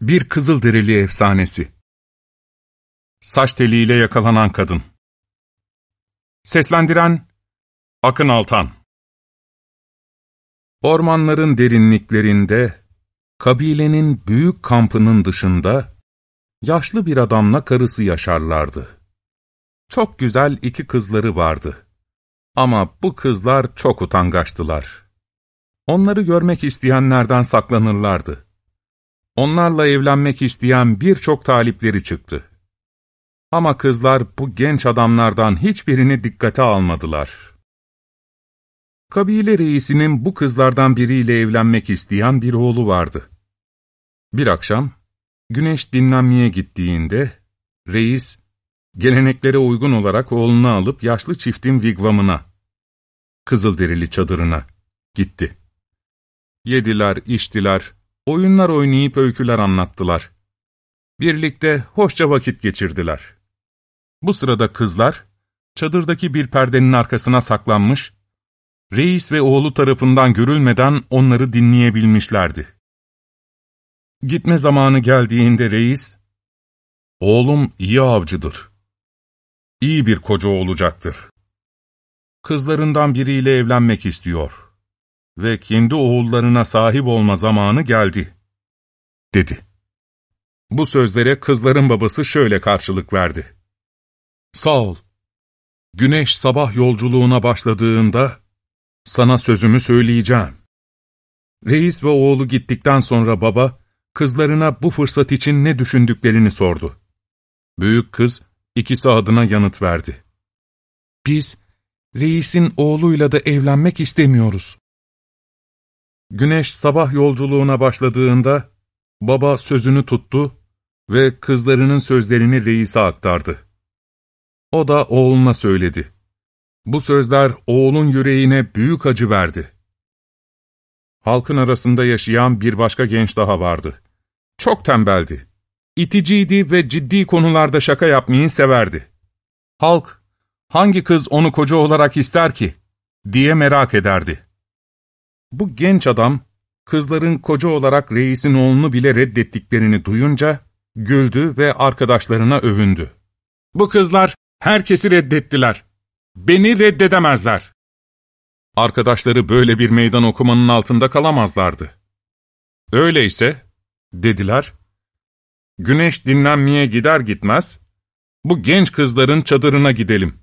Bir Kızılderili Efsanesi Saç teliyle yakalanan kadın Seslendiren Akın Altan Ormanların derinliklerinde, kabilenin büyük kampının dışında, yaşlı bir adamla karısı yaşarlardı. Çok güzel iki kızları vardı. Ama bu kızlar çok utangaçtılar. Onları görmek isteyenlerden saklanırlardı. Onlarla evlenmek isteyen birçok talipleri çıktı. Ama kızlar bu genç adamlardan hiçbirini dikkate almadılar. Kabile reisinin bu kızlardan biriyle evlenmek isteyen bir oğlu vardı. Bir akşam, güneş dinlenmeye gittiğinde, reis, geleneklere uygun olarak oğlunu alıp yaşlı çiftin vigvamına, Kızılderili çadırına gitti. Yediler, içtiler, oyunlar oynayıp öyküler anlattılar. Birlikte hoşça vakit geçirdiler. Bu sırada kızlar, çadırdaki bir perdenin arkasına saklanmış, reis ve oğlu tarafından görülmeden onları dinleyebilmişlerdi. Gitme zamanı geldiğinde reis, ''Oğlum iyi avcıdır. İyi bir koca olacaktır. Kızlarından biriyle evlenmek istiyor ve kendi oğullarına sahip olma zamanı geldi.'' dedi. Bu sözlere kızların babası şöyle karşılık verdi. Sağ ol. Güneş sabah yolculuğuna başladığında sana sözümü söyleyeceğim. Reis ve oğlu gittikten sonra baba, kızlarına bu fırsat için ne düşündüklerini sordu. Büyük kız, ikisi adına yanıt verdi. Biz, reisin oğluyla da evlenmek istemiyoruz. Güneş sabah yolculuğuna başladığında, baba sözünü tuttu ve kızlarının sözlerini reise aktardı. O da oğluna söyledi. Bu sözler oğlun yüreğine büyük acı verdi. Halkın arasında yaşayan bir başka genç daha vardı. Çok tembeldi. İticiydi ve ciddi konularda şaka yapmayı severdi. Halk, hangi kız onu koca olarak ister ki, diye merak ederdi. Bu genç adam, kızların koca olarak reisin oğlunu bile reddettiklerini duyunca, güldü ve arkadaşlarına övündü. Bu kızlar herkesi reddettiler. Beni reddedemezler. Arkadaşları böyle bir meydan okumanın altında kalamazlardı. Öyleyse, dediler, güneş dinlenmeye gider gitmez, bu genç kızların çadırına gidelim.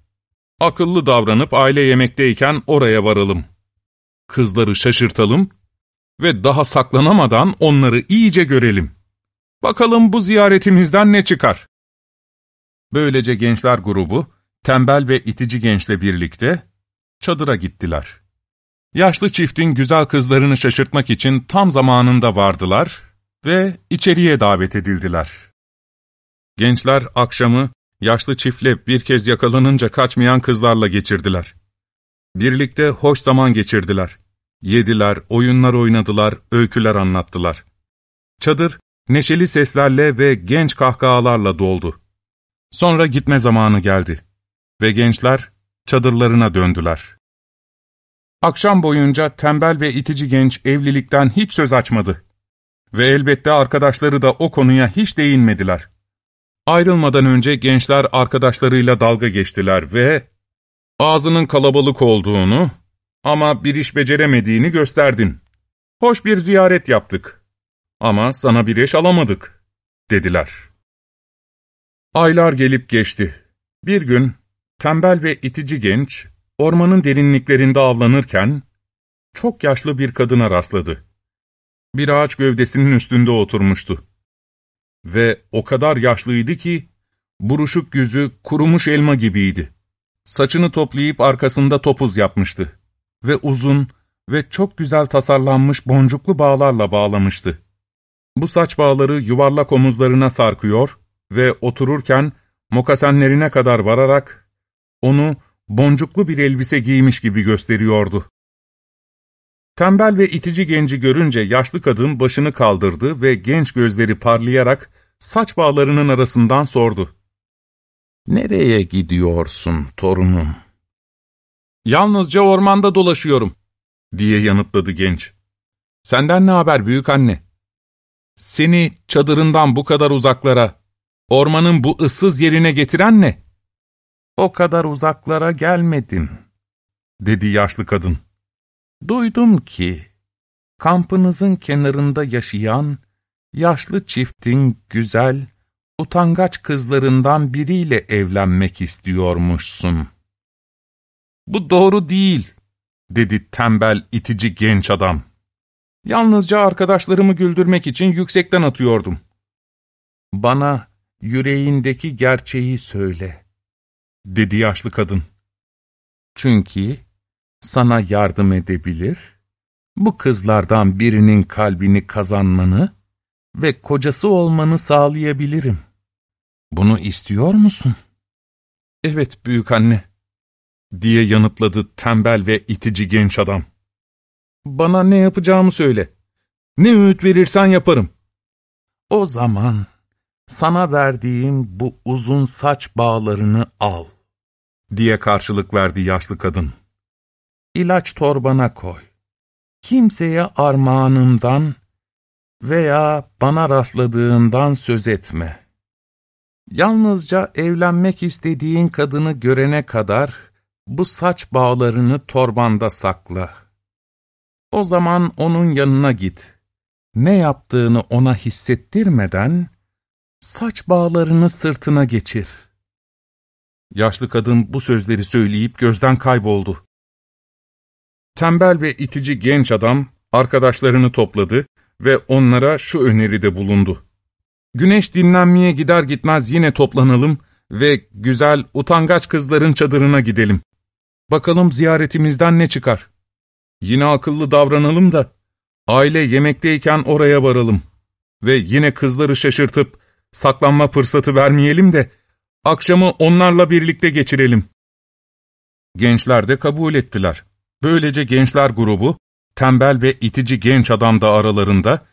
Akıllı davranıp aile yemekteyken oraya varalım. Kızları şaşırtalım ve daha saklanamadan onları iyice görelim. Bakalım bu ziyaretimizden ne çıkar? Böylece gençler grubu, tembel ve itici gençle birlikte çadıra gittiler. Yaşlı çiftin güzel kızlarını şaşırtmak için tam zamanında vardılar ve içeriye davet edildiler. Gençler akşamı yaşlı çiftle bir kez yakalanınca kaçmayan kızlarla geçirdiler. Birlikte hoş zaman geçirdiler. Yediler, oyunlar oynadılar, öyküler anlattılar. Çadır, neşeli seslerle ve genç kahkahalarla doldu. Sonra gitme zamanı geldi ve gençler çadırlarına döndüler. Akşam boyunca tembel ve itici genç evlilikten hiç söz açmadı. Ve elbette arkadaşları da o konuya hiç değinmediler. Ayrılmadan önce gençler arkadaşlarıyla dalga geçtiler ve ağzının kalabalık olduğunu ama bir iş beceremediğini gösterdin. Hoş bir ziyaret yaptık ama sana bir eş alamadık, dediler. Aylar gelip geçti. Bir gün tembel ve itici genç, ormanın derinliklerinde avlanırken, çok yaşlı bir kadına rastladı. Bir ağaç gövdesinin üstünde oturmuştu. Ve o kadar yaşlıydı ki, buruşuk yüzü kurumuş elma gibiydi. Saçını toplayıp arkasında topuz yapmıştı. Ve uzun ve çok güzel tasarlanmış boncuklu bağlarla bağlamıştı. Bu saç bağları yuvarlak omuzlarına sarkıyor ve otururken mokasenlerine kadar vararak onu boncuklu bir elbise giymiş gibi gösteriyordu. Tembel ve itici genci görünce yaşlı kadın başını kaldırdı ve genç gözleri parlayarak saç bağlarının arasından sordu. ''Nereye gidiyorsun torunum?'' ''Yalnızca ormanda dolaşıyorum.'' diye yanıtladı genç. ''Senden ne haber büyük anne?'' Seni çadırından bu kadar uzaklara, ormanın bu ıssız yerine getiren ne? O kadar uzaklara gelmedim, dedi yaşlı kadın. Duydum ki, kampınızın kenarında yaşayan, yaşlı çiftin güzel, utangaç kızlarından biriyle evlenmek istiyormuşsun. Bu doğru değil, dedi tembel, itici genç adam. Yalnızca arkadaşlarımı güldürmek için yüksekten atıyordum. Bana yüreğindeki gerçeği söyle, dedi yaşlı kadın. Çünkü sana yardım edebilir, bu kızlardan birinin kalbini kazanmanı ve kocası olmanı sağlayabilirim. Bunu istiyor musun? Evet büyük anne, diye yanıtladı tembel ve itici genç adam. Bana ne yapacağımı söyle. Ne öğüt verirsen yaparım. O zaman sana verdiğim bu uzun saç bağlarını al, diye karşılık verdi yaşlı kadın. İlaç torbana koy. Kimseye armağanımdan veya bana rastladığından söz etme. Yalnızca evlenmek istediğin kadını görene kadar bu saç bağlarını torbanda sakla. O zaman onun yanına git. Ne yaptığını ona hissettirmeden saç bağlarını sırtına geçir. Yaşlı kadın bu sözleri söyleyip gözden kayboldu. Tembel ve itici genç adam arkadaşlarını topladı ve onlara şu öneride bulundu. Güneş dinlenmeye gider gitmez yine toplanalım ve güzel, utangaç kızların çadırına gidelim. Bakalım ziyaretimizden ne çıkar? Yine akıllı davranalım da, aile yemekteyken oraya varalım. Ve yine kızları şaşırtıp, saklanma fırsatı vermeyelim de, akşamı onlarla birlikte geçirelim. Gençler de kabul ettiler. Böylece gençler grubu, tembel ve itici genç adam da aralarında,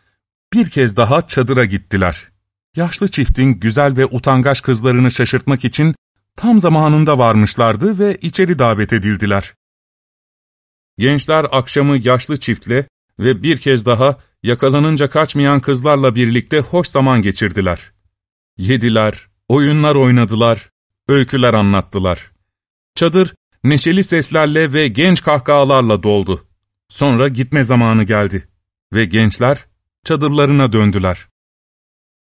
bir kez daha çadıra gittiler. Yaşlı çiftin güzel ve utangaç kızlarını şaşırtmak için tam zamanında varmışlardı ve içeri davet edildiler. Gençler akşamı yaşlı çiftle ve bir kez daha yakalanınca kaçmayan kızlarla birlikte hoş zaman geçirdiler. Yediler, oyunlar oynadılar, öyküler anlattılar. Çadır neşeli seslerle ve genç kahkahalarla doldu. Sonra gitme zamanı geldi ve gençler çadırlarına döndüler.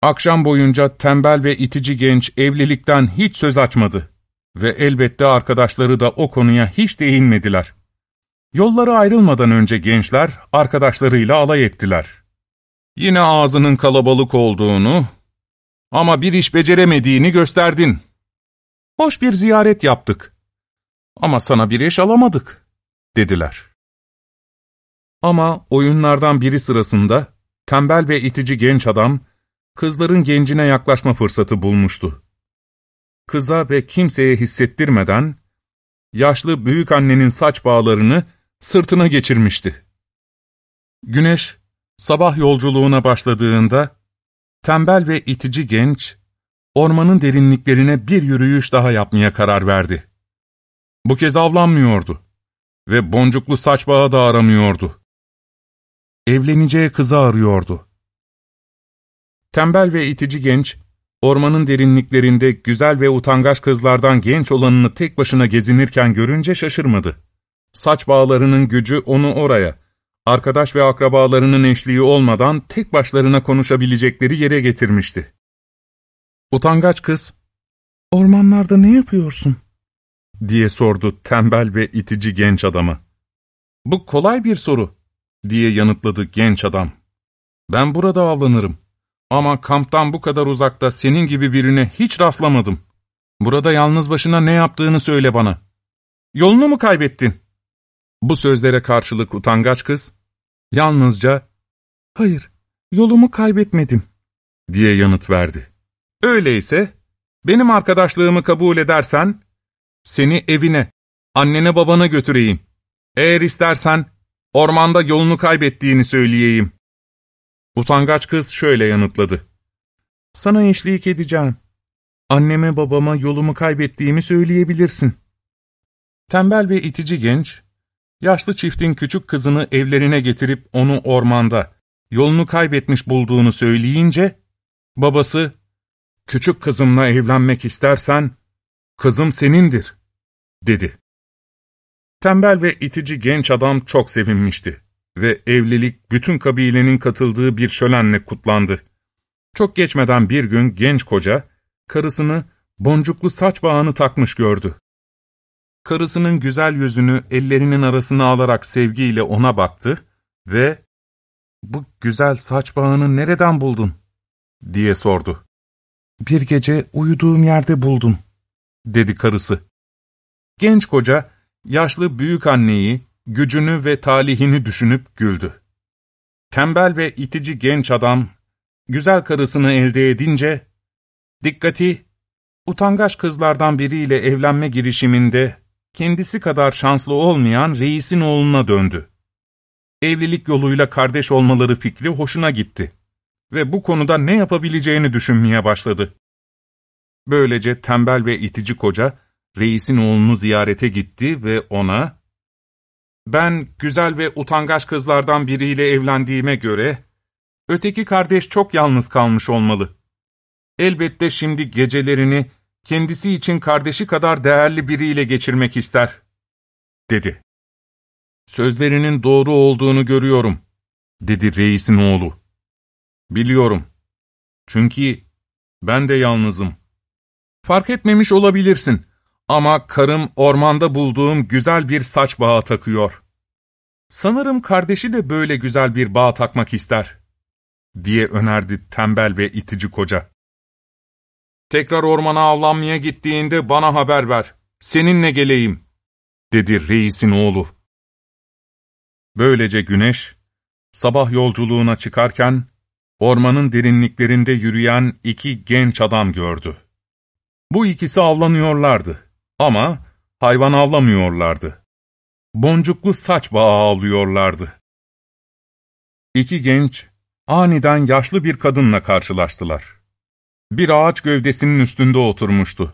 Akşam boyunca tembel ve itici genç evlilikten hiç söz açmadı ve elbette arkadaşları da o konuya hiç değinmediler. Yolları ayrılmadan önce gençler arkadaşlarıyla alay ettiler. Yine ağzının kalabalık olduğunu ama bir iş beceremediğini gösterdin. Hoş bir ziyaret yaptık ama sana bir eş alamadık, dediler. Ama oyunlardan biri sırasında tembel ve itici genç adam, kızların gencine yaklaşma fırsatı bulmuştu. Kıza ve kimseye hissettirmeden, yaşlı büyük annenin saç bağlarını sırtına geçirmişti. Güneş, sabah yolculuğuna başladığında, tembel ve itici genç, ormanın derinliklerine bir yürüyüş daha yapmaya karar verdi. Bu kez avlanmıyordu ve boncuklu saç bağı da aramıyordu. Evleneceği kızı arıyordu. Tembel ve itici genç, ormanın derinliklerinde güzel ve utangaç kızlardan genç olanını tek başına gezinirken görünce şaşırmadı. Saç bağlarının gücü onu oraya, arkadaş ve akrabalarının eşliği olmadan tek başlarına konuşabilecekleri yere getirmişti. Utangaç kız, ''Ormanlarda ne yapıyorsun?'' diye sordu tembel ve itici genç adama. ''Bu kolay bir soru.'' diye yanıtladı genç adam. ''Ben burada avlanırım. Ama kamptan bu kadar uzakta senin gibi birine hiç rastlamadım. Burada yalnız başına ne yaptığını söyle bana. Yolunu mu kaybettin?'' Bu sözlere karşılık utangaç kız, yalnızca, ''Hayır, yolumu kaybetmedim.'' diye yanıt verdi. ''Öyleyse, benim arkadaşlığımı kabul edersen, seni evine, annene babana götüreyim. Eğer istersen, ormanda yolunu kaybettiğini söyleyeyim.'' Utangaç kız şöyle yanıtladı. ''Sana eşlik edeceğim. Anneme babama yolumu kaybettiğimi söyleyebilirsin.'' Tembel ve itici genç, Yaşlı çiftin küçük kızını evlerine getirip onu ormanda, yolunu kaybetmiş bulduğunu söyleyince, babası, ''Küçük kızımla evlenmek istersen, kızım senindir.'' dedi. Tembel ve itici genç adam çok sevinmişti ve evlilik bütün kabilenin katıldığı bir şölenle kutlandı. Çok geçmeden bir gün genç koca, karısını boncuklu saç bağını takmış gördü. Karısının güzel yüzünü ellerinin arasına alarak sevgiyle ona baktı ve ''Bu güzel saç bağını nereden buldun?'' diye sordu. ''Bir gece uyuduğum yerde buldum.'' dedi karısı. Genç koca, yaşlı büyük anneyi, gücünü ve talihini düşünüp güldü. Tembel ve itici genç adam, güzel karısını elde edince, dikkati, utangaç kızlardan biriyle evlenme girişiminde kendisi kadar şanslı olmayan reisin oğluna döndü. Evlilik yoluyla kardeş olmaları fikri hoşuna gitti ve bu konuda ne yapabileceğini düşünmeye başladı. Böylece tembel ve itici koca, reisin oğlunu ziyarete gitti ve ona, ''Ben güzel ve utangaç kızlardan biriyle evlendiğime göre, öteki kardeş çok yalnız kalmış olmalı. Elbette şimdi gecelerini kendisi için kardeşi kadar değerli biriyle geçirmek ister.'' dedi. ''Sözlerinin doğru olduğunu görüyorum.'' dedi reisin oğlu. ''Biliyorum. Çünkü ben de yalnızım. Fark etmemiş olabilirsin. Ama karım ormanda bulduğum güzel bir saç bağı takıyor. Sanırım kardeşi de böyle güzel bir bağ takmak ister, diye önerdi tembel ve itici koca. Tekrar ormana avlanmaya gittiğinde bana haber ver, seninle geleyim, dedi reisin oğlu. Böylece güneş, sabah yolculuğuna çıkarken, ormanın derinliklerinde yürüyen iki genç adam gördü. Bu ikisi avlanıyorlardı. Ama hayvan avlamıyorlardı. Boncuklu saç bağı avlıyorlardı. İki genç, aniden yaşlı bir kadınla karşılaştılar. Bir ağaç gövdesinin üstünde oturmuştu.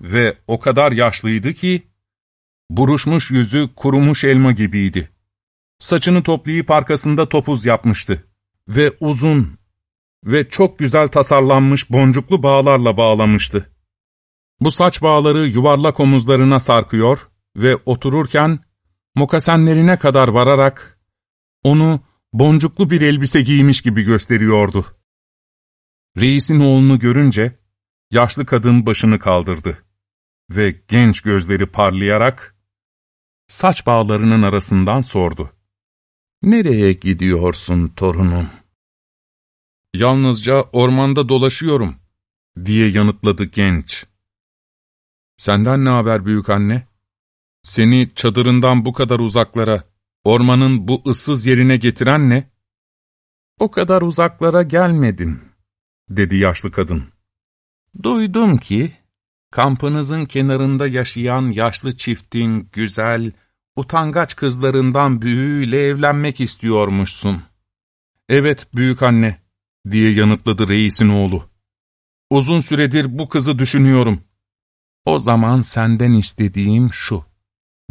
Ve o kadar yaşlıydı ki, buruşmuş yüzü kurumuş elma gibiydi. Saçını toplayıp arkasında topuz yapmıştı. Ve uzun ve çok güzel tasarlanmış boncuklu bağlarla bağlamıştı. Bu saç bağları yuvarlak omuzlarına sarkıyor ve otururken mokasenlerine kadar vararak onu boncuklu bir elbise giymiş gibi gösteriyordu. Reisin oğlunu görünce yaşlı kadın başını kaldırdı ve genç gözleri parlayarak saç bağlarının arasından sordu. ''Nereye gidiyorsun torunum?'' ''Yalnızca ormanda dolaşıyorum.'' diye yanıtladı genç. Senden ne haber büyük anne? Seni çadırından bu kadar uzaklara, ormanın bu ıssız yerine getiren ne? O kadar uzaklara gelmedim, dedi yaşlı kadın. Duydum ki, kampınızın kenarında yaşayan yaşlı çiftin güzel, utangaç kızlarından büyüğüyle evlenmek istiyormuşsun. Evet büyük anne, diye yanıtladı reisin oğlu. Uzun süredir bu kızı düşünüyorum. O zaman senden istediğim şu,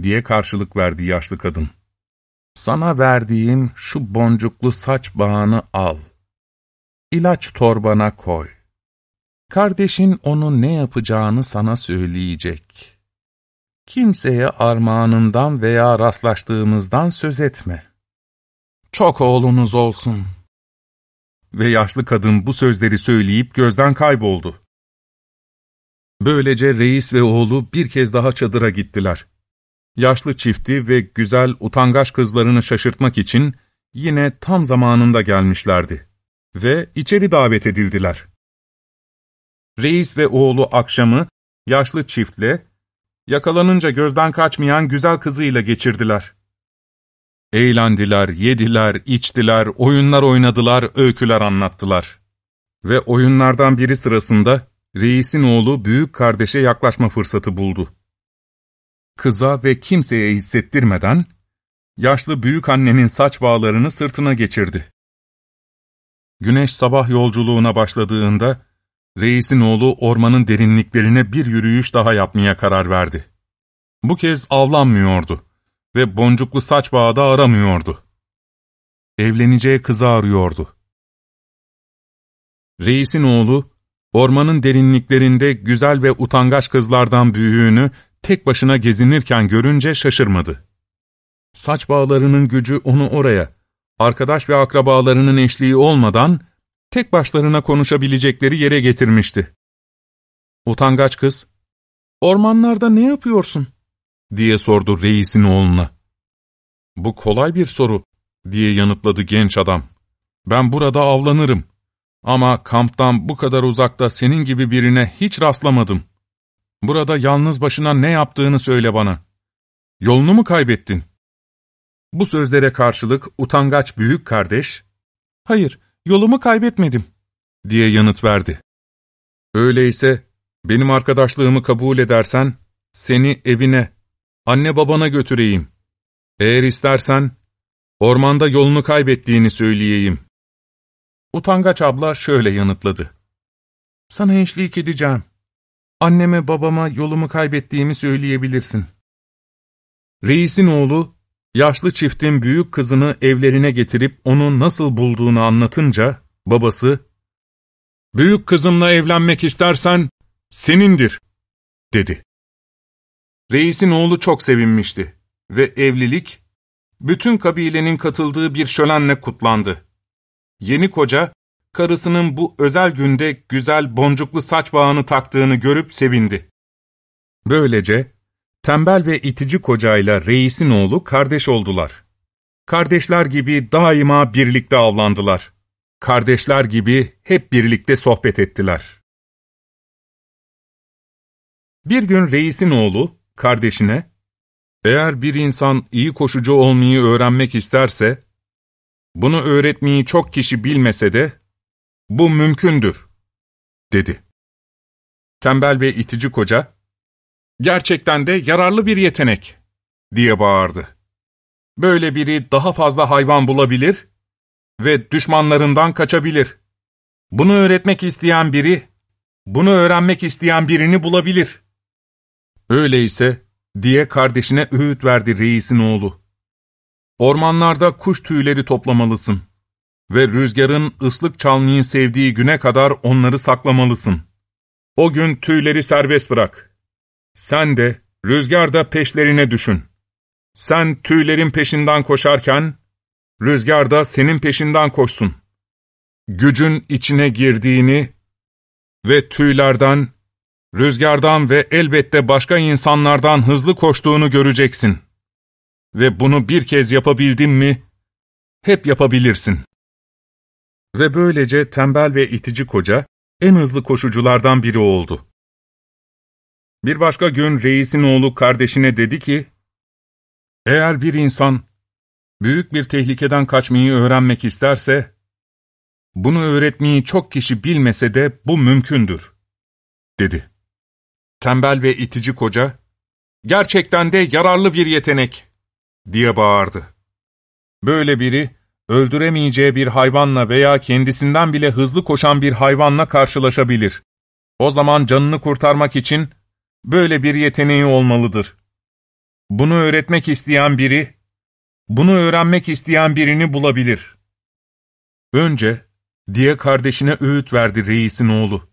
diye karşılık verdi yaşlı kadın. Sana verdiğim şu boncuklu saç bağını al. İlaç torbana koy. Kardeşin onu ne yapacağını sana söyleyecek. Kimseye armağanından veya rastlaştığımızdan söz etme. Çok oğlunuz olsun. Ve yaşlı kadın bu sözleri söyleyip gözden kayboldu. Böylece reis ve oğlu bir kez daha çadıra gittiler. Yaşlı çifti ve güzel utangaç kızlarını şaşırtmak için yine tam zamanında gelmişlerdi. Ve içeri davet edildiler. Reis ve oğlu akşamı yaşlı çiftle, yakalanınca gözden kaçmayan güzel kızıyla geçirdiler. Eğlendiler, yediler, içtiler, oyunlar oynadılar, öyküler anlattılar. Ve oyunlardan biri sırasında reisin oğlu büyük kardeşe yaklaşma fırsatı buldu. Kıza ve kimseye hissettirmeden, yaşlı büyük annenin saç bağlarını sırtına geçirdi. Güneş sabah yolculuğuna başladığında, reisin oğlu ormanın derinliklerine bir yürüyüş daha yapmaya karar verdi. Bu kez avlanmıyordu ve boncuklu saç bağı da aramıyordu. evleneceği kızı arıyordu. Reisin oğlu, ormanın derinliklerinde güzel ve utangaç kızlardan büyüğünü tek başına gezinirken görünce şaşırmadı. Saç bağlarının gücü onu oraya, arkadaş ve akrabalarının eşliği olmadan, tek başlarına konuşabilecekleri yere getirmişti. Utangaç kız, ''Ormanlarda ne yapıyorsun?'' diye sordu reisin oğluna. ''Bu kolay bir soru.'' diye yanıtladı genç adam. ''Ben burada avlanırım. Ama kamptan bu kadar uzakta senin gibi birine hiç rastlamadım. Burada yalnız başına ne yaptığını söyle bana. Yolunu mu kaybettin?'' Bu sözlere karşılık utangaç büyük kardeş, ''Hayır, yolumu kaybetmedim.'' diye yanıt verdi. ''Öyleyse benim arkadaşlığımı kabul edersen, seni evine, anne babana götüreyim. Eğer istersen, ormanda yolunu kaybettiğini söyleyeyim. Utangaç abla şöyle yanıtladı. Sana eşlik edeceğim. Anneme babama yolumu kaybettiğimi söyleyebilirsin. Reisin oğlu, yaşlı çiftin büyük kızını evlerine getirip onu nasıl bulduğunu anlatınca, babası, ''Büyük kızımla evlenmek istersen, senindir.'' dedi. Reisin oğlu çok sevinmişti ve evlilik, bütün kabilenin katıldığı bir şölenle kutlandı. Yeni koca, karısının bu özel günde güzel boncuklu saç bağını taktığını görüp sevindi. Böylece, tembel ve itici kocayla reisin oğlu kardeş oldular. Kardeşler gibi daima birlikte avlandılar. Kardeşler gibi hep birlikte sohbet ettiler. Bir gün reisin oğlu, kardeşine, eğer bir insan iyi koşucu olmayı öğrenmek isterse, bunu öğretmeyi çok kişi bilmese de, bu mümkündür, dedi. Tembel ve itici koca, gerçekten de yararlı bir yetenek, diye bağırdı. Böyle biri daha fazla hayvan bulabilir ve düşmanlarından kaçabilir. Bunu öğretmek isteyen biri, bunu öğrenmek isteyen birini bulabilir. Öyleyse, diye kardeşine öğüt verdi reisin oğlu. Ormanlarda kuş tüyleri toplamalısın ve rüzgarın ıslık çalmayı sevdiği güne kadar onları saklamalısın. O gün tüyleri serbest bırak. Sen de, rüzgar da peşlerine düşün. Sen tüylerin peşinden koşarken, rüzgar da senin peşinden koşsun. Gücün içine girdiğini ve tüylerden, rüzgardan ve elbette başka insanlardan hızlı koştuğunu göreceksin. Ve bunu bir kez yapabildin mi, hep yapabilirsin. Ve böylece tembel ve itici koca, en hızlı koşuculardan biri oldu. Bir başka gün reisin oğlu kardeşine dedi ki, Eğer bir insan, büyük bir tehlikeden kaçmayı öğrenmek isterse, bunu öğretmeyi çok kişi bilmese de bu mümkündür, dedi. Tembel ve itici koca, ''Gerçekten de yararlı bir yetenek!'' Diye bağırdı. Böyle biri, öldüremeyeceği bir hayvanla veya kendisinden bile hızlı koşan bir hayvanla karşılaşabilir. O zaman canını kurtarmak için böyle bir yeteneği olmalıdır. Bunu öğretmek isteyen biri, bunu öğrenmek isteyen birini bulabilir. Önce, diye kardeşine öğüt verdi reisin oğlu.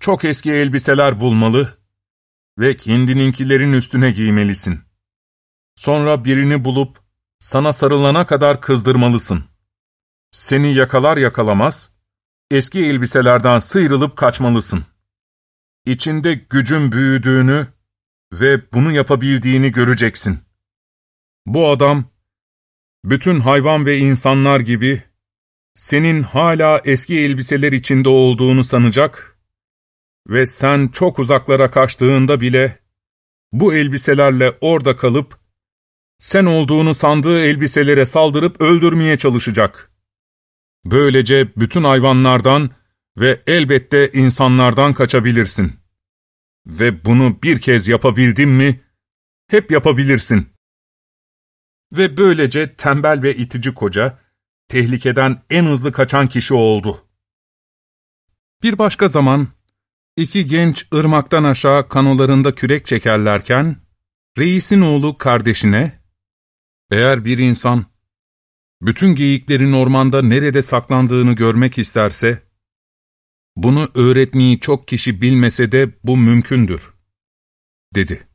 Çok eski elbiseler bulmalı ve kendininkilerin üstüne giymelisin. Sonra birini bulup sana sarılana kadar kızdırmalısın. Seni yakalar yakalamaz, eski elbiselerden sıyrılıp kaçmalısın. İçinde gücün büyüdüğünü ve bunu yapabildiğini göreceksin. Bu adam, bütün hayvan ve insanlar gibi, senin hala eski elbiseler içinde olduğunu sanacak ve sen çok uzaklara kaçtığında bile bu elbiselerle orada kalıp sen olduğunu sandığı elbiselere saldırıp öldürmeye çalışacak. Böylece bütün hayvanlardan ve elbette insanlardan kaçabilirsin. Ve bunu bir kez yapabildin mi, hep yapabilirsin. Ve böylece tembel ve itici koca, tehlikeden en hızlı kaçan kişi oldu. Bir başka zaman, İki genç ırmaktan aşağı kanolarında kürek çekerlerken, reisin oğlu kardeşine, ''Eğer bir insan bütün geyiklerin ormanda nerede saklandığını görmek isterse, bunu öğretmeyi çok kişi bilmese de bu mümkündür, dedi.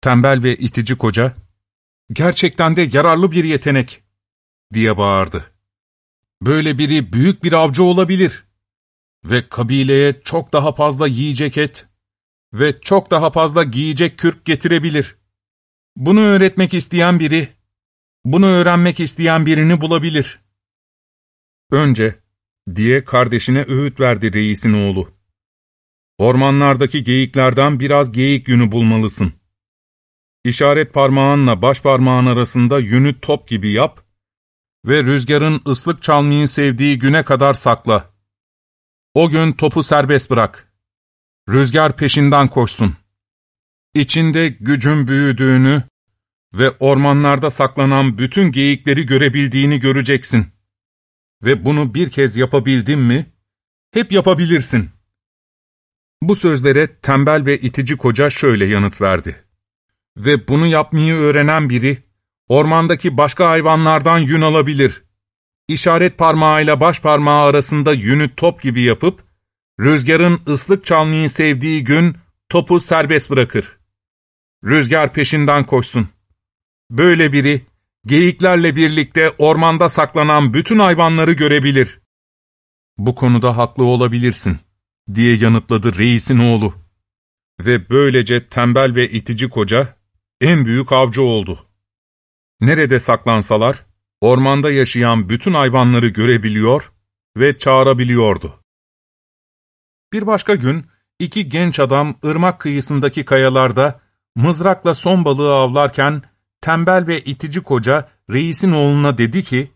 Tembel ve itici koca, gerçekten de yararlı bir yetenek, diye bağırdı. Böyle biri büyük bir avcı olabilir ve kabileye çok daha fazla yiyecek et ve çok daha fazla giyecek kürk getirebilir. Bunu öğretmek isteyen biri, bunu öğrenmek isteyen birini bulabilir. Önce, diye kardeşine öğüt verdi reisin oğlu. Ormanlardaki geyiklerden biraz geyik yünü bulmalısın. İşaret parmağınla baş parmağın arasında yünü top gibi yap ve rüzgarın ıslık çalmayı sevdiği güne kadar sakla. O gün topu serbest bırak. Rüzgar peşinden koşsun. İçinde gücün büyüdüğünü ve ormanlarda saklanan bütün geyikleri görebildiğini göreceksin. Ve bunu bir kez yapabildin mi, hep yapabilirsin. Bu sözlere tembel ve itici koca şöyle yanıt verdi. Ve bunu yapmayı öğrenen biri, ormandaki başka hayvanlardan yün alabilir. İşaret parmağıyla baş parmağı arasında yünü top gibi yapıp, rüzgarın ıslık çalmayı sevdiği gün topu serbest bırakır. Rüzgar peşinden koşsun. Böyle biri, geyiklerle birlikte ormanda saklanan bütün hayvanları görebilir. Bu konuda haklı olabilirsin, diye yanıtladı reisin oğlu. Ve böylece tembel ve itici koca, en büyük avcı oldu. Nerede saklansalar, ormanda yaşayan bütün hayvanları görebiliyor ve çağırabiliyordu. Bir başka gün, iki genç adam ırmak kıyısındaki kayalarda mızrakla son balığı avlarken, tembel ve itici koca reisin oğluna dedi ki,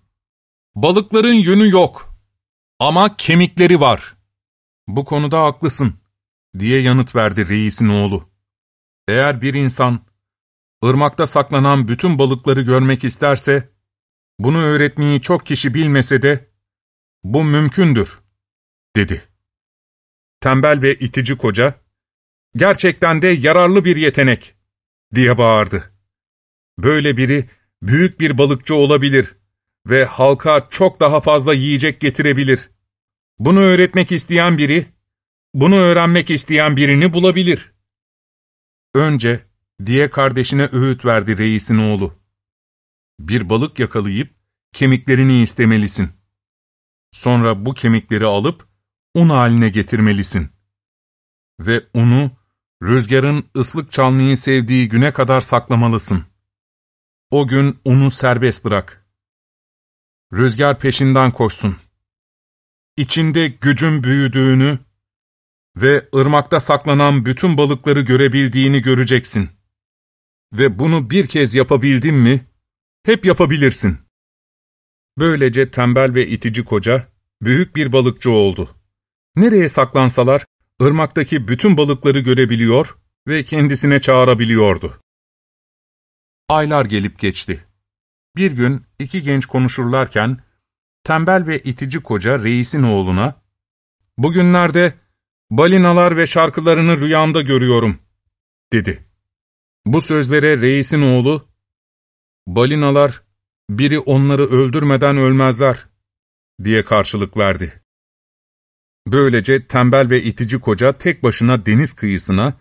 ''Balıkların yönü yok ama kemikleri var. Bu konuda haklısın.'' diye yanıt verdi reisin oğlu. Eğer bir insan, ırmakta saklanan bütün balıkları görmek isterse, bunu öğretmeyi çok kişi bilmese de, bu mümkündür, dedi. Tembel ve itici koca, gerçekten de yararlı bir yetenek, diye bağırdı. Böyle biri büyük bir balıkçı olabilir ve halka çok daha fazla yiyecek getirebilir. Bunu öğretmek isteyen biri, bunu öğrenmek isteyen birini bulabilir. Önce, diye kardeşine öğüt verdi reisin oğlu. Bir balık yakalayıp, kemiklerini istemelisin. Sonra bu kemikleri alıp, un haline getirmelisin. Ve unu, rüzgarın ıslık çalmayı sevdiği güne kadar saklamalısın. O gün unu serbest bırak. Rüzgar peşinden koşsun. İçinde gücün büyüdüğünü ve ırmakta saklanan bütün balıkları görebildiğini göreceksin. Ve bunu bir kez yapabildin mi, hep yapabilirsin. Böylece tembel ve itici koca, büyük bir balıkçı oldu. Nereye saklansalar, ırmaktaki bütün balıkları görebiliyor ve kendisine çağırabiliyordu. Aylar gelip geçti. Bir gün iki genç konuşurlarken, tembel ve itici koca reisin oğluna, ''Bugünlerde balinalar ve şarkılarını rüyamda görüyorum.'' dedi. Bu sözlere reisin oğlu, ''Balinalar, biri onları öldürmeden ölmezler.'' diye karşılık verdi. Böylece tembel ve itici koca tek başına deniz kıyısına,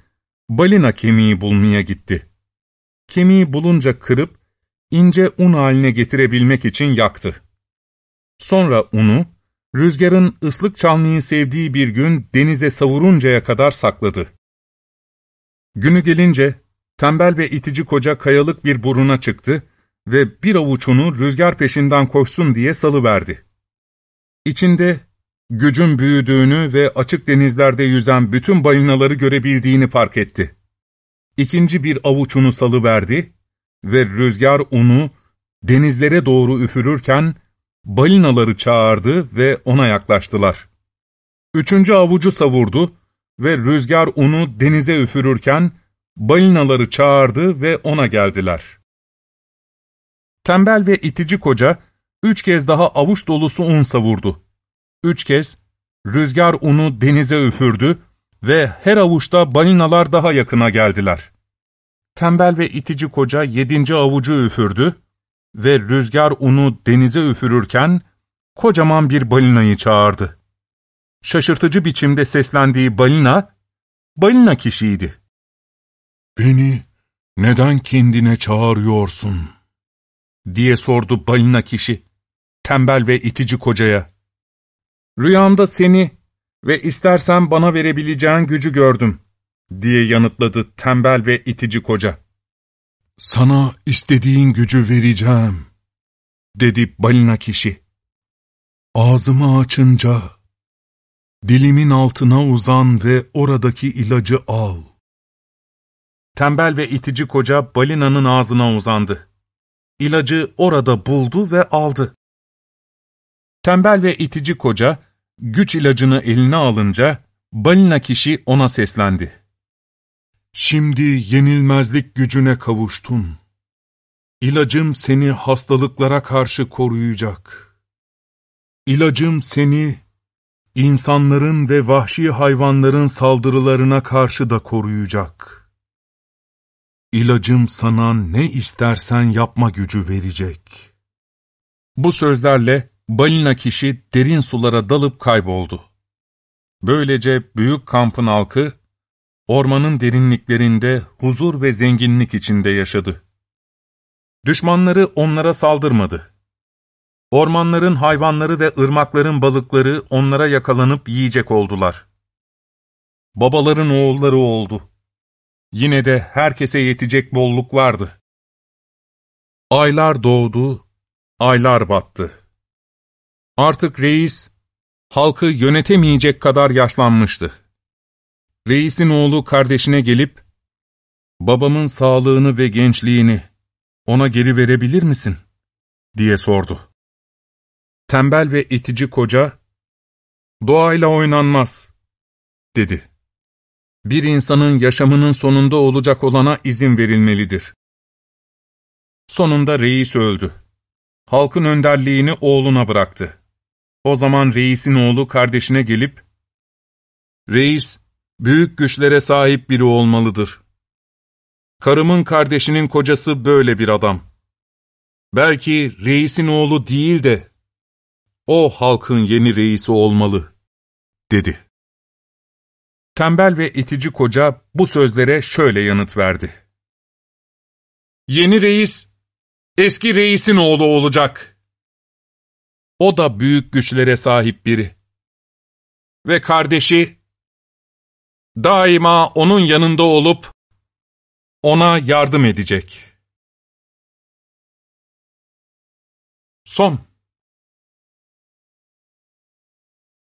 balina kemiği bulmaya gitti. Kemiği bulunca kırıp, ince un haline getirebilmek için yaktı. Sonra unu, rüzgarın ıslık çalmayı sevdiği bir gün denize savuruncaya kadar sakladı. Günü gelince, tembel ve itici koca kayalık bir buruna çıktı ve bir avuç unu rüzgar peşinden koşsun diye salıverdi. İçinde gücün büyüdüğünü ve açık denizlerde yüzen bütün balinaları görebildiğini fark etti. İkinci bir avuç unu salıverdi ve rüzgar unu denizlere doğru üfürürken balinaları çağırdı ve ona yaklaştılar. Üçüncü avucu savurdu ve rüzgar unu denize üfürürken balinaları çağırdı ve ona geldiler. Tembel ve itici koca üç kez daha avuç dolusu un savurdu. Üç kez rüzgar unu denize üfürdü ve her avuçta balinalar daha yakına geldiler. Tembel ve itici koca yedinci avucu üfürdü ve rüzgar unu denize üfürürken, kocaman bir balinayı çağırdı. Şaşırtıcı biçimde seslendiği balina, balina kişiydi. ''Beni neden kendine çağırıyorsun?'' diye sordu balina kişi, tembel ve itici kocaya. ''Rüyamda seni ve istersen bana verebileceğin gücü gördüm.'' diye yanıtladı tembel ve itici koca. ''Sana istediğin gücü vereceğim.'' dedi balina kişi. ''Ağzımı açınca dilimin altına uzan ve oradaki ilacı al.'' Tembel ve itici koca balinanın ağzına uzandı. İlacı orada buldu ve aldı. Tembel ve itici koca, güç ilacını eline alınca, balina kişi ona seslendi. Şimdi yenilmezlik gücüne kavuştun. İlacım seni hastalıklara karşı koruyacak. İlacım seni insanların ve vahşi hayvanların saldırılarına karşı da koruyacak. İlacım sana ne istersen yapma gücü verecek. Bu sözlerle balina kişi derin sulara dalıp kayboldu. Böylece büyük kampın halkı, ormanın derinliklerinde huzur ve zenginlik içinde yaşadı. Düşmanları onlara saldırmadı. Ormanların hayvanları ve ırmakların balıkları onlara yakalanıp yiyecek oldular. Babaların oğulları oldu. Yine de herkese yetecek bolluk vardı. Aylar doğdu, aylar battı. Artık reis, halkı yönetemeyecek kadar yaşlanmıştı. Reisin oğlu kardeşine gelip, ''Babamın sağlığını ve gençliğini ona geri verebilir misin?'' diye sordu. Tembel ve itici koca, ''Doğayla oynanmaz.'' dedi. Bir insanın yaşamının sonunda olacak olana izin verilmelidir. Sonunda reis öldü. Halkın önderliğini oğluna bıraktı. O zaman reisin oğlu kardeşine gelip, ''Reis, büyük güçlere sahip biri olmalıdır. Karımın kardeşinin kocası böyle bir adam. Belki reisin oğlu değil de, o halkın yeni reisi olmalı.'' dedi. Tembel ve itici koca bu sözlere şöyle yanıt verdi. Yeni reis, eski reisin oğlu olacak. O da büyük güçlere sahip biri. Ve kardeşi, daima onun yanında olup, ona yardım edecek. Son